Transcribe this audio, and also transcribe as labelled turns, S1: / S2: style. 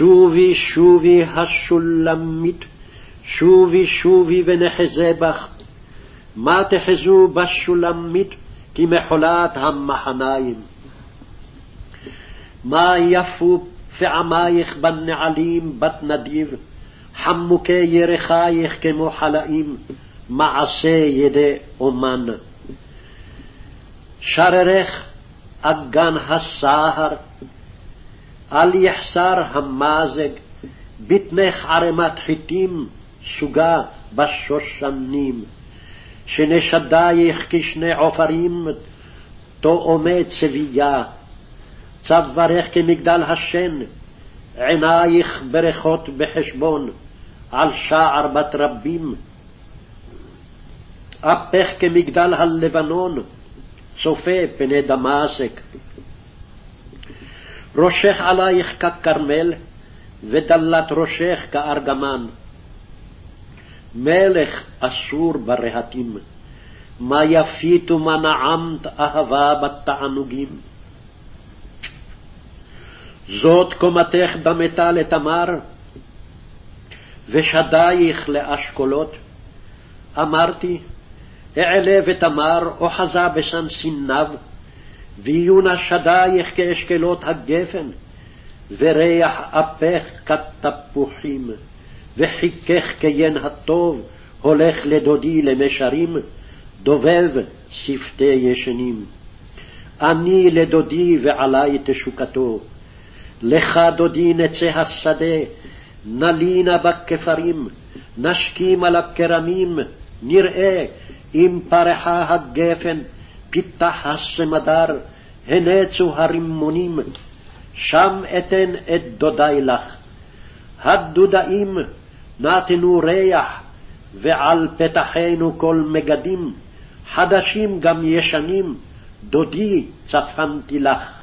S1: שובי שובי השולמית, שובי שובי ונחזה בך. מה תחזו בשולמית כמחולת המחניים? מה יפו פעמייך בנעלים בת נדיב, חמוקי ירחייך כמו חלאים, מעשה ידי אומן. שררך אגן הסהר, אל יחסר המזג, בטנך ערמת חיטים, סוגה בשושנים. שנשדייך כשני עופרים, תאומי צבייה. צווארך כמגדל השן, עינייך ברכות בחשבון, על שער בת רבים. אפך כמגדל הלבנון, צופה פני דמשק. ראשך עלייך ככרמל, ודלת ראשך כארגמן. מלך אסור ברהטים, מה יפית ומה נעמת אהבה בתענוגים. זאת קומתך דמתה לתמר, ושדייך לאשכולות. אמרתי, אעלה ותמר אוחזה בשן סיניו, ויהיו שדייך כאשכלות הגפן, וריח אפך כתפוחים, וחיכך כיין הטוב, הולך לדודי למישרים, דובב שפתי ישנים. אני לדודי ועלי תשוקתו, לך דודי נצא השדה, נלינה בכפרים, נשכים על הכרמים, נראה אם פרחה הגפן, פיתח הסמדר, הנצו הרימונים, שם אתן את דודי לך. הדודאים נתנו ריח, ועל פתחינו כל מגדים, חדשים גם ישנים, דודי צפנתי לך.